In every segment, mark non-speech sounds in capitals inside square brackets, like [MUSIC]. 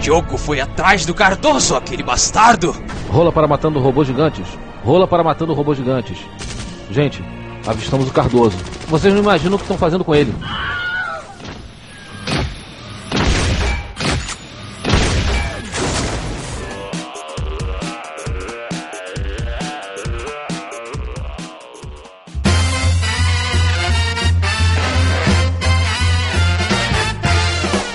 Diogo foi atrás do Cardoso, aquele bastardo! Rola para matando robôs gigantes. Rola para matando robôs gigantes. Gente, avistamos o Cardoso. Vocês não imaginam o que estão fazendo com ele.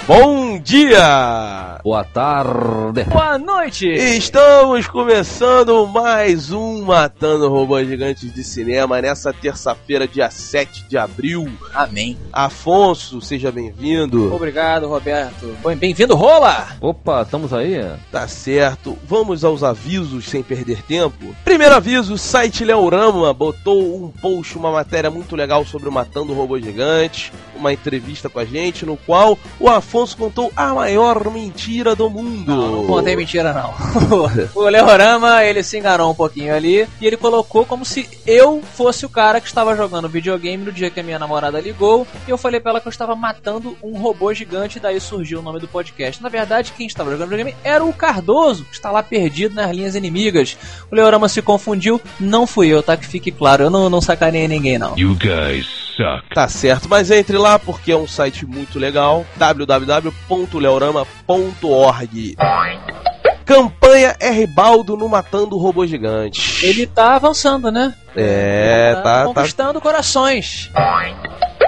Bom dia! Boa tarde. Boa noite! Estamos começando mais um Matando Robôs Gigantes de Cinema nessa terça-feira, dia 7 de abril. Amém. Afonso, seja bem-vindo. Obrigado, Roberto. Bem-vindo, Rola! Opa, estamos aí? Tá certo. Vamos aos avisos sem perder tempo. Primeiro aviso, o site Leorama botou um post, uma matéria muito legal sobre o Matando Robôs Gigantes, uma entrevista com a gente, no qual o Afonso contou a maior mentira do mundo. Não, não contei [LAUGHS] mentira, não. [LAUGHS] o Leorama, ele se enganou um pouquinho ali e ele colocou como se eu fosse o cara que estava jogando videogame no dia que a minha namorada ligou e eu falei pra ela que eu estava matando um robô gigante, daí surgiu o nome do podcast. Na verdade, quem estava jogando videogame era o Cardoso, que está lá perdido nas linhas inimigas. O Leorama se confundiu, não fui eu, tá? Que fique claro, eu não, não sacaneei ninguém, não. You guys suck. Tá certo, mas entre lá porque é um site muito legal, www.leorama.org. Campanha R Baldo no Matando Robô Gigante. Ele tá avançando, né? É, tá, tá. conquistando corações.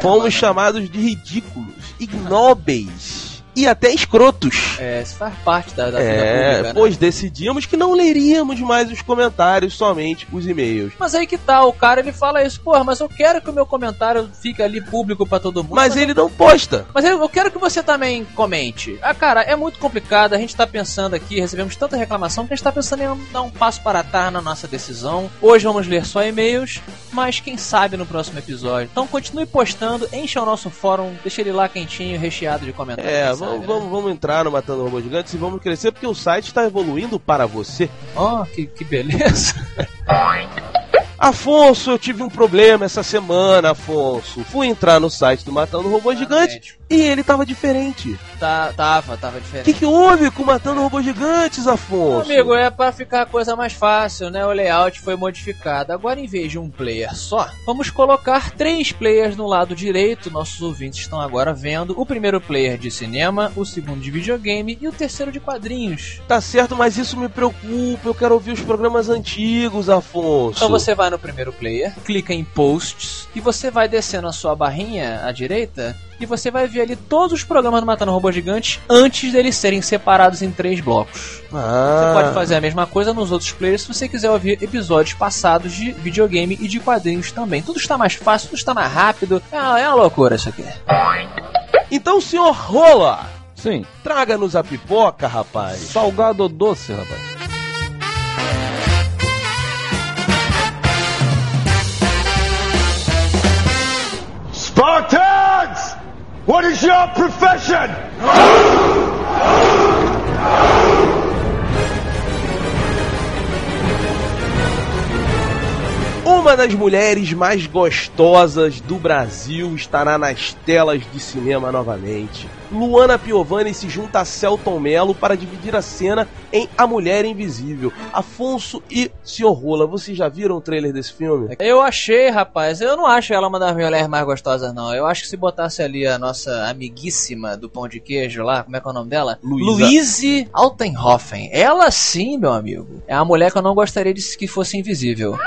Fomos chamados de ridículos, ignóbeis e até escrotos. É, isso faz parte da, da vida É, pública, né? pois decidimos que não leríamos mais os comentários, somente os e-mails. Mas aí que tá, o cara ele fala isso, porra, mas eu quero que o meu comentário fique ali público pra todo mundo. Mas ele não posta. Mas eu eu quero que você também comente. Ah, cara, é muito complicado. A gente tá pensando aqui, recebemos tanta reclamação que a gente tá pensando em dar um passo para trás na nossa decisão. Hoje vamos ler só e-mails, mas quem sabe no próximo episódio. Então continue postando, encha o nosso fórum, deixa ele lá quentinho, recheado de comentários. É, quem vamos, sabe, né? vamos, vamos entrar no Matando Robôs Gigantes e vamos crescer porque o site está evoluindo para você. Ó, que, que beleza. [LAUGHS] Afonso, eu tive um problema essa semana, Afonso. Fui entrar no site do Matando Robô Gigante e ele tava diferente. Tá, tava, tava O diferente. que, que houve com Matando Robôs Gigantes, Meu Afonso? amigo, é pra ficar a coisa mais fácil, né? O layout foi modificado. Agora, em vez de um player só, vamos colocar três players no lado direito. Nossos ouvintes estão agora vendo o primeiro player de cinema, o segundo de videogame e o terceiro de quadrinhos. Tá certo, mas isso me preocupa. Eu quero ouvir os programas antigos, Afonso. Então você vai no primeiro player, clica em posts e você vai descendo a sua barrinha à direita e você vai ver ali todos os programas do Matando Robô Gigante antes deles serem separados em três blocos. Ah, Você pode fazer a mesma coisa nos outros players se você quiser ouvir episódios passados de videogame e de quadrinhos também. Tudo está mais fácil, tudo está mais rápido. É uma, é uma loucura isso aqui. Então, senhor Rola, Sim. traga-nos a pipoca, rapaz. Salgado ou doce, rapaz? Is your profession? Uma das mulheres mais gostosas do Brasil estará nas telas de cinema novamente. Luana Piovani se junta a Celton Mello para dividir a cena em A Mulher Invisível. Afonso e Sr. Rola, vocês já viram o trailer desse filme? Eu achei, rapaz, eu não acho ela uma das mulheres mais gostosas, não. Eu acho que se botasse ali a nossa amiguíssima do pão de queijo lá, como é que é o nome dela? Luísa. Louise Altenhofen. Ela sim, meu amigo. É uma mulher que eu não gostaria de que fosse invisível.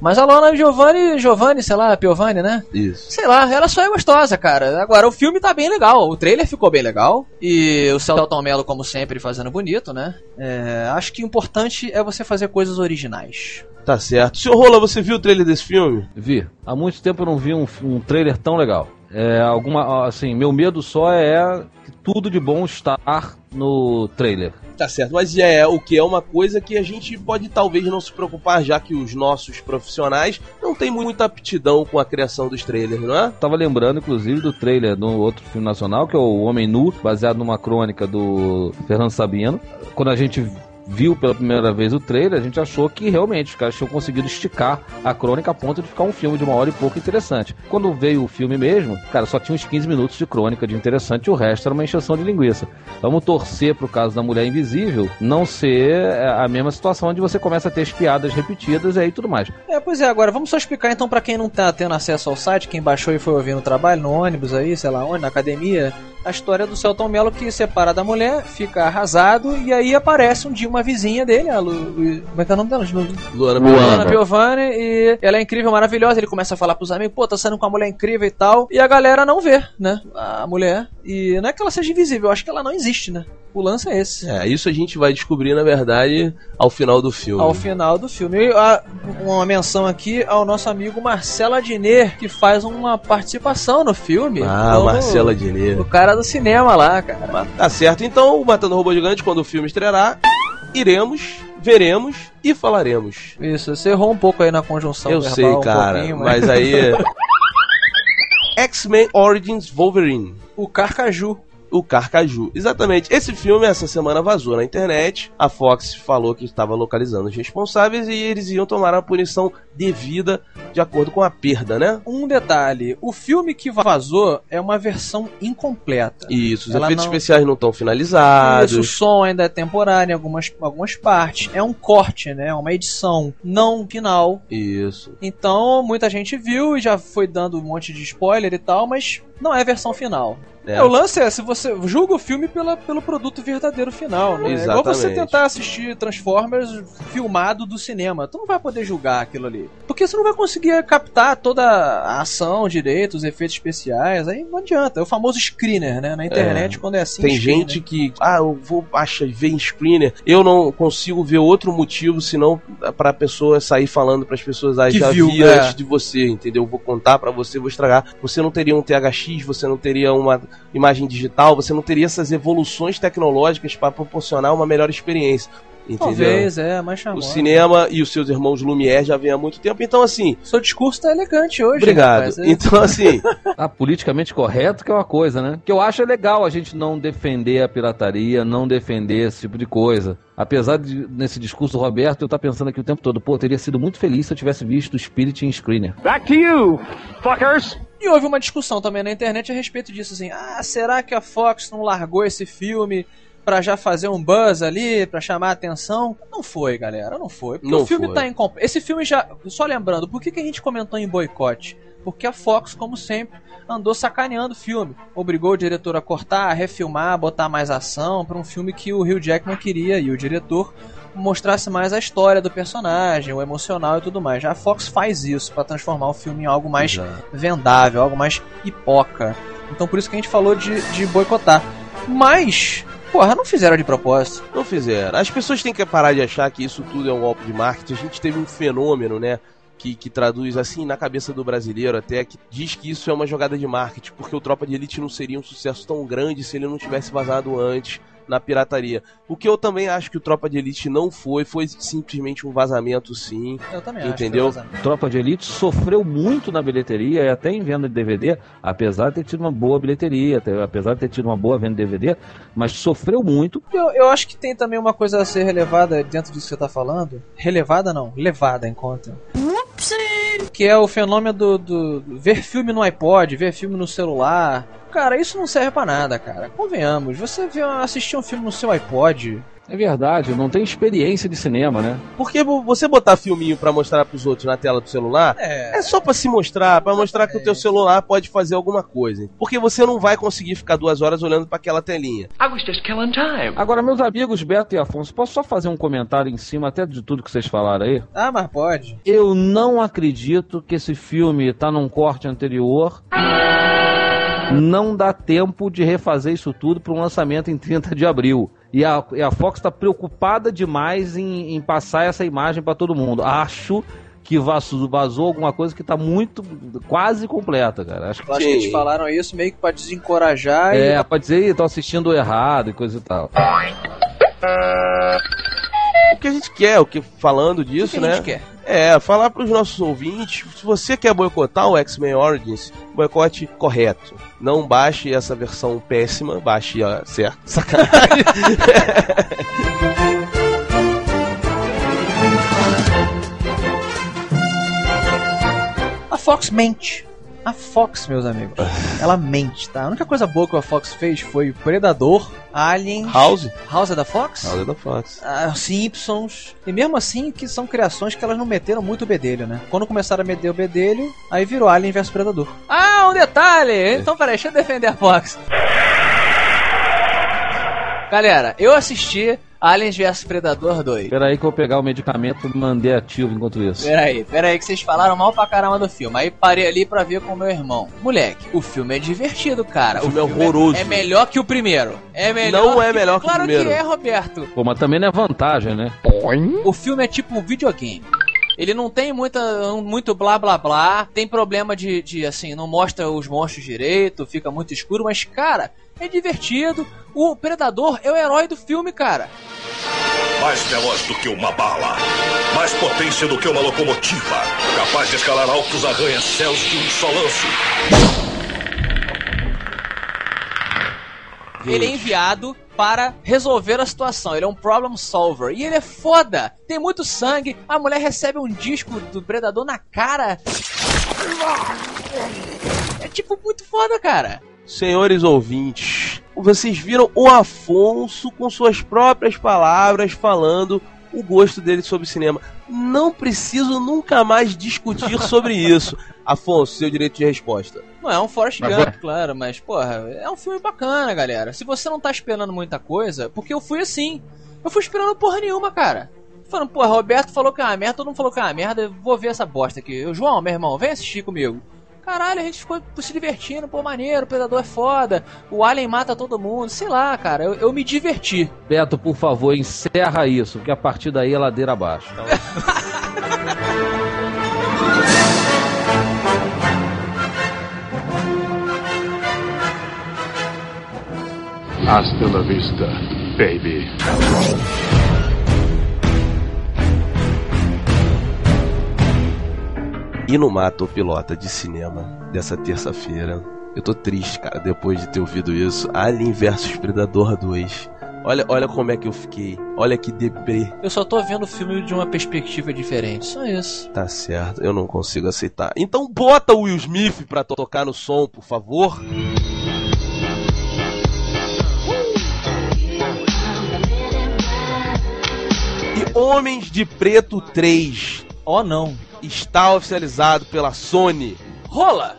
Mas a Lona Giovanni, Giovanni, sei lá, Piovani, né? Isso. Sei lá, ela só é gostosa, cara. Agora, o filme tá bem legal. O trailer ficou bem legal. E o Celton Mello, como sempre, fazendo bonito, né? É, acho que o importante é você fazer coisas originais. Tá certo. Sr. Rola, você viu o trailer desse filme? Vi. Há muito tempo eu não vi um, um trailer tão legal. É, alguma, assim, meu medo só é que tudo de bom estar no trailer. Tá certo, mas é o que é uma coisa que a gente pode talvez não se preocupar, já que os nossos profissionais não têm muita aptidão com a criação dos trailers, não é? Tava lembrando, inclusive, do trailer do outro filme nacional, que é o Homem Nu, baseado numa crônica do Fernando Sabino. Quando a gente viu pela primeira vez o trailer, a gente achou que realmente os caras tinham conseguido esticar a crônica a ponto de ficar um filme de uma hora e pouco interessante. Quando veio o filme mesmo, cara, só tinha uns 15 minutos de crônica de interessante e o resto era uma encheção de linguiça. Vamos torcer pro caso da Mulher Invisível não ser é, a mesma situação onde você começa a ter as piadas repetidas e aí tudo mais. É, pois é, agora vamos só explicar então para quem não tá tendo acesso ao site, quem baixou e foi ouvir no trabalho, no ônibus aí, sei lá onde, na academia, a história do Celton Mello que separa da mulher, fica arrasado e aí aparece um dia uma vizinha dele, a Lu, Lu, como é que é o nome dela? Luana, Luana Piovani e ela é incrível, maravilhosa. Ele começa a falar pros amigos, pô, tá saindo com uma mulher incrível e tal. E a galera não vê, né? A mulher. E não é que ela seja invisível, eu acho que ela não existe, né? O lance é esse. É, isso a gente vai descobrir, na verdade, ao final do filme. Ao final do filme. E a, uma menção aqui ao nosso amigo Marcelo Adnet, que faz uma participação no filme. Ah, Como Marcelo Adnet. O cara do cinema lá, cara. Tá certo, então, o Matando Robô Gigante, quando o filme estreará, iremos, veremos e falaremos. Isso, você errou um pouco aí na conjunção Eu verbal, sei, um cara, pouquinho, mas aí... [LAUGHS] X-Men Origins Wolverine. O Carcaju. O Carcaju. Exatamente. Esse filme essa semana vazou na internet. A Fox falou que estava localizando os responsáveis e eles iam tomar a punição devida de acordo com a perda, né? Um detalhe, o filme que vazou é uma versão incompleta. Isso, os Ela efeitos não- especiais não estão finalizados. Isso, o som ainda é temporário em algumas, algumas partes. É um corte, né? É uma edição não final. Isso. Então, muita gente viu e já foi dando um monte de spoiler e tal, mas não é a versão final. É. É, o lance é, se você julga o filme pela, pelo produto verdadeiro final, né? É igual você Exatamente. tentar assistir Transformers filmado do cinema. Tu não vai poder julgar aquilo ali. Porque você não vai conseguir captar toda a ação direito, os efeitos especiais. Aí não adianta. É o famoso screener, né? Na internet, quando é assim. Tem screener. gente que, ah, eu vou achar, ver em screener. Eu não consigo ver outro motivo senão pra pessoa sair falando pras pessoas, ah, Que já viu, vi é. antes de você, entendeu? Vou contar pra você, vou estragar. Você não teria um THX, você não teria uma imagem digital, você não teria essas evoluções tecnológicas pra proporcionar uma melhor experiência. Entendeu? Talvez, é, mais O charmoso. cinema e os seus irmãos Lumière já vem há muito tempo, então assim, Seu discurso tá elegante hoje. obrigado. rapaz. É- Então assim, [LAUGHS] Ah, politicamente correto que é uma coisa, né? Que eu acho legal a gente não defender a pirataria, não defender esse tipo de coisa. Apesar de, nesse discurso do Roberto, eu estar pensando aqui o tempo todo, pô, eu teria sido muito feliz se eu tivesse visto o Spirit em screener. Back to you, fuckers! E houve uma discussão também na internet a respeito disso, assim, ah, será que a Fox não largou esse filme pra já fazer um buzz ali, pra chamar a atenção? Não foi, galera, não foi. Porque Não o filme foi. tá incompleto. Esse filme já, só lembrando, por que, que a gente comentou em boicote? Porque a Fox, como sempre, andou sacaneando o filme. Obrigou o diretor a cortar, a refilmar, a botar mais ação pra um filme que o Hugh Jackman queria e o diretor mostrasse mais a história do personagem, o emocional e tudo mais. Já a Fox faz isso pra transformar o filme em algo mais vendável, algo mais pipoca. Então por isso que a gente falou de, de boicotar. Mas, porra, não fizeram de propósito. Não fizeram. As pessoas têm que parar de achar que isso tudo é um golpe de marketing. A gente teve um fenômeno, né? Que, que traduz assim na cabeça do brasileiro até que diz que isso é uma jogada de marketing, porque o Tropa de Elite não seria um sucesso tão grande se ele não tivesse vazado antes na pirataria. O que eu também acho que o Tropa de Elite não foi, foi simplesmente um vazamento sim. Eu também Entendeu? acho. vazamento. Tropa de Elite sofreu muito na bilheteria e até em venda de DVD, apesar de ter tido uma boa bilheteria, ter- apesar de ter tido uma boa venda de DVD, mas sofreu muito. Eu, eu acho que tem também uma coisa a ser relevada dentro disso que você tá falando. Relevada não, levada em conta. Que é o fenômeno do, do- do ver filme no iPod, ver filme no celular. Cara, isso não serve pra nada, cara. Convenhamos. Você vê, assistir um filme no seu iPod. É verdade, não tem experiência de cinema, né? Porque vo- você botar filminho pra mostrar pros outros na tela do celular É. é só pra se mostrar, pra mostrar que o teu celular pode fazer alguma coisa. Porque você não vai conseguir ficar duas horas olhando pra aquela telinha. I was just killing time. Agora, meus amigos Beto e Afonso, posso só fazer um comentário em cima até de tudo que vocês falaram aí? Ah, mas pode. Eu não acredito que esse filme tá num corte anterior. Não dá tempo de refazer isso tudo para um lançamento em 30 de abril. E a, e a Fox está preocupada demais em, em passar essa imagem para todo mundo. Acho que vazou, vazou alguma coisa que tá muito, quase completa, cara. Acho que acho que eles falaram isso meio que pra desencorajar e é, pode dizer, tô assistindo errado e coisa e tal o que a gente quer, o que falando disso, o que né? A gente né? quer. É, falar para os nossos ouvintes, se você quer boicotar o X-Men Origins, boicote correto. Não baixe essa versão péssima, baixe a certa. Sacanagem. [LAUGHS] a Fox mente a Fox, meus amigos, ela mente, tá? A única coisa boa que a Fox fez foi Predador, Alien, House? House é da Fox? House é da Fox. Ah, Simpsons. E mesmo assim, que são criações que elas não meteram muito o bedelho, né? Quando começaram a meter o bedelho, aí virou Alien vs Predador. Ah, um detalhe! Então, peraí, deixa eu defender a Fox. Galera, eu assisti Aliens vs Predador 2. Espera aí que eu vou pegar o medicamento e mandei ativo enquanto isso. Peraí, peraí, que vocês falaram mal pra caramba do filme. Aí parei ali pra ver com o meu irmão. Moleque, o filme é divertido, cara. O filme é horroroso. É, melhor que o primeiro. É melhor. Não é melhor que o claro primeiro. Claro que é, Roberto. Pô, mas também não é vantagem, né? O filme é tipo um videogame. Ele não tem muita, muito blá blá blá. Tem problema de, de, assim, não mostra os monstros direito, fica muito escuro, mas, cara, é divertido. O Predador é o herói do filme, cara. Mais veloz do que uma bala. Mais potência do que uma locomotiva. Capaz de escalar altos arranha-céus de um só lance. Ele é enviado para resolver a situação. Ele é um problem solver. E ele é foda. Tem muito sangue. A mulher recebe um disco do predador na cara. É tipo muito foda, cara. Senhores ouvintes, vocês viram o Afonso com suas próprias palavras falando o gosto dele sobre cinema. Não preciso nunca mais discutir sobre isso. [LAUGHS] Afonso, seu direito de resposta. Não é um Forrest Gump, claro, mas, porra, é um filme bacana, galera. Se você não tá esperando muita coisa, porque eu fui assim. Eu fui esperando porra nenhuma, cara. Falando, porra, Roberto falou que é uma merda, todo mundo falou que é uma merda, eu vou ver essa bosta aqui. Eu, João, meu irmão, vem assistir comigo. Caralho, a gente ficou se divertindo, pô, maneiro, o Predador é foda, o Alien mata todo mundo, sei lá, cara, eu, eu me diverti. Beto, por favor, encerra isso, porque a partir daí é ladeira abaixo. [LAUGHS] Hasta la vista, baby. E no Mato Pilota de Cinema dessa terça-feira. Eu tô triste, cara, depois de ter ouvido isso. Alien vs Predador 2. Olha, olha como é que eu fiquei. Olha que deprê. Eu só tô vendo o filme de uma perspectiva diferente, só isso. Tá certo, eu não consigo aceitar. Então bota o Will Smith pra to tocar no som, por favor. E Homens de Preto 3. Oh não. Está oficializado pela Sony. Rola!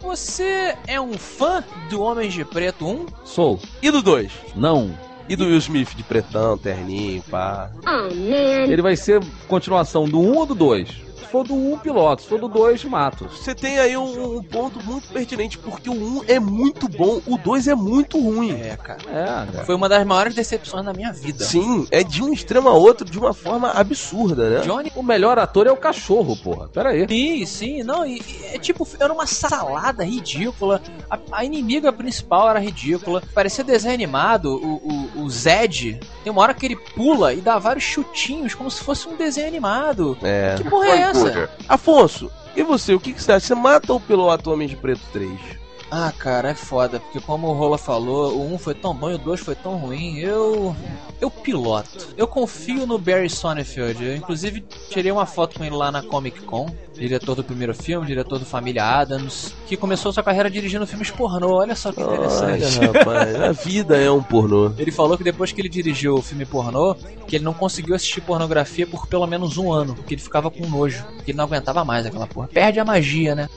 Você é um fã do Homens de Preto 1? Sou. E do 2? Não. E do Will Smith de pretão, terninho, pá. Oh, man. Ele vai ser continuação do 1 ou do 2? Se for do 1, piloto. Se for do 2, mato. Você tem aí um, um ponto muito pertinente, porque o 1 é muito bom, o 2 é muito ruim. É, cara. É, cara. Foi uma das maiores decepções da minha vida. Sim, é de um extremo a outro de uma forma absurda, né? Johnny. O melhor ator é o cachorro, porra. Pera aí. Sim, sim, não, e, e é tipo, era uma salada ridícula. A, a inimiga principal era ridícula. Parecia desenho animado. O, o, o Zed, tem uma hora que ele pula e dá vários chutinhos, como se fosse um desenho animado. É. Que porra é essa? Afonso, e você, o que, que você acha? Você mata ou piloto Homem de Preto 3? Ah, cara, é foda, porque como o Rola falou, o 1 foi tão bom e o 2 foi tão ruim, eu. Eu piloto. Eu confio no Barry Sonnenfeld. Eu, inclusive, tirei uma foto com ele lá na Comic Con. Diretor do primeiro filme, diretor do Família Adams, que começou sua carreira dirigindo filmes pornô. Olha só que interessante. Olha, rapaz, a vida é um pornô. Ele falou que depois que ele dirigiu o filme pornô, que ele não conseguiu assistir pornografia por pelo menos um ano, porque ele ficava com nojo, que ele não aguentava mais aquela porra. Perde a magia, né?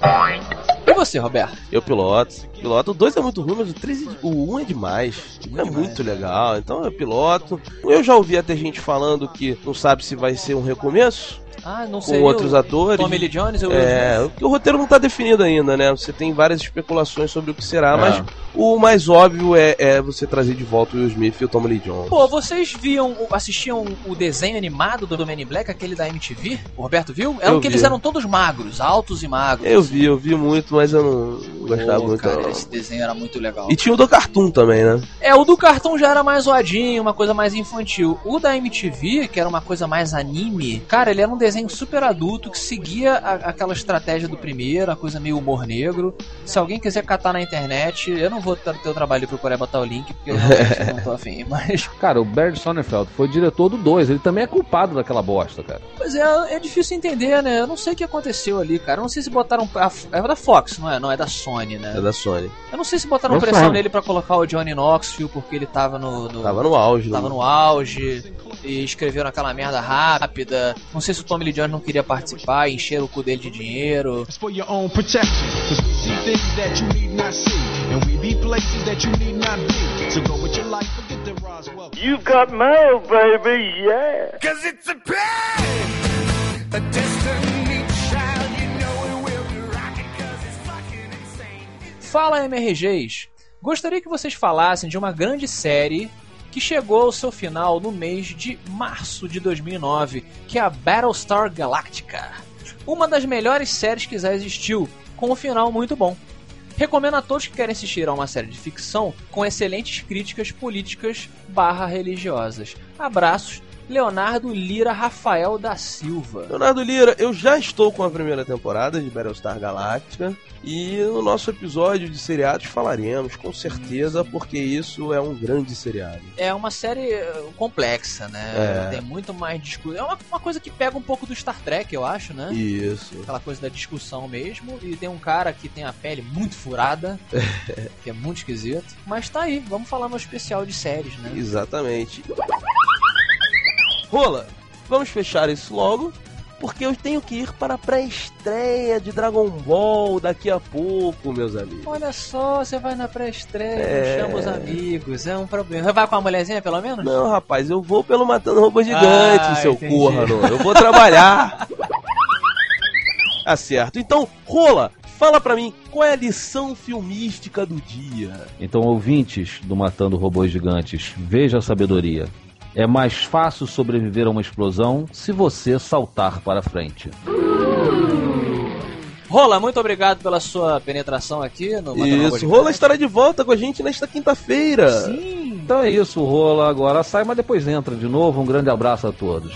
E você, Roberto? Eu piloto. Piloto. O 2 é muito ruim, mas o 3 o 1 um é demais. é muito legal. Então eu piloto. Eu já ouvi até gente falando que não sabe se vai ser um recomeço. Ah, não com sei. outros o atores. Tommy Lee Jones ou É, o- o roteiro não tá definido ainda, né? Você tem várias especulações sobre o que será, É. mas o mais óbvio é, é você trazer de volta o Will Smith e o Tommy Lee Jones. Pô, vocês viam, assistiam o desenho animado do Man in Black, aquele da MTV? O Roberto viu? É Eu um que vi. eles eram todos magros, altos e magros. eu vi, eu vi muito, mas eu não gostava Pô, muito. cara, não. esse desenho era muito legal. E tinha o do Cartoon também, né? É, o do cartão já era mais zoadinho, uma coisa mais infantil. O da MTV, que era uma coisa mais anime, cara, ele era um desenho super adulto que seguia a, aquela estratégia do primeiro, a coisa meio humor negro. Se alguém quiser catar na internet, eu não vou ter o trabalho de procurar botar o link, porque eu não, [LAUGHS] não tô afim. Mas. Cara, o Barry Sonnenfeld foi diretor do 2, ele também é culpado daquela bosta, cara. Pois é, é difícil entender, né? Eu não sei o que aconteceu ali, cara. Eu não sei se botaram. A, é da Fox, não é? Não, é da Sony, né? É da Sony. Eu não sei se botaram Nossa, pressão é. nele pra colocar o Johnny Knoxville porque ele tava no. no Tava no auge. tava né? no auge e escreveram aquela merda rápida. Não sei se o Tommy Lee Jones não queria participar, encheram o cu dele de dinheiro. You got mail, baby, yeah. Cause it's a pain, a destiny child, you know it will be rocking cause it's fucking insane. Fala MRGs! Gostaria que vocês falassem de uma grande série que chegou ao seu final no mês de março de 2009, que é a Battlestar Galactica. Uma das melhores séries que já existiu, com um final muito bom. Recomendo a todos que querem assistir a uma série de ficção com excelentes críticas políticas barra religiosas. Abraços, Leonardo Lira Rafael da Silva. Leonardo Lira, eu já estou com a primeira temporada de Battlestar Galactica e no nosso episódio de seriados falaremos, com certeza, porque isso é um grande seriado. É uma série eh, complexa, né? É. Tem muito mais discussão. É uma, uma coisa que pega um pouco do Star Trek, eu acho, né? Isso. Aquela coisa da discussão mesmo. E tem um cara que tem a pele muito furada, [LAUGHS] que é muito esquisito. Mas tá aí, vamos falar no especial de séries, né? Exatamente. Rola, vamos fechar isso logo, porque eu tenho que ir para a pré-estreia de Dragon Ball daqui a pouco, meus amigos. Olha só, você vai na pré-estreia, É. chama os amigos, é um problema. Você vai com a mulherzinha, pelo menos? Não, rapaz, eu vou pelo Matando Robô Gigante, Ah, seu entendi. corno. Eu vou trabalhar. [LAUGHS] tá certo. Então, Rola, fala pra mim, qual é a lição filmística do dia? Então, ouvintes do Matando Robôs Gigantes, veja a sabedoria. É mais fácil sobreviver a uma explosão se você saltar para frente. Rola, muito obrigado pela sua penetração aqui no Isso. Rola estará de volta com a gente nesta quinta-feira. Sim. Então é isso, rola agora sai, mas depois entra de novo. Um grande abraço a todos.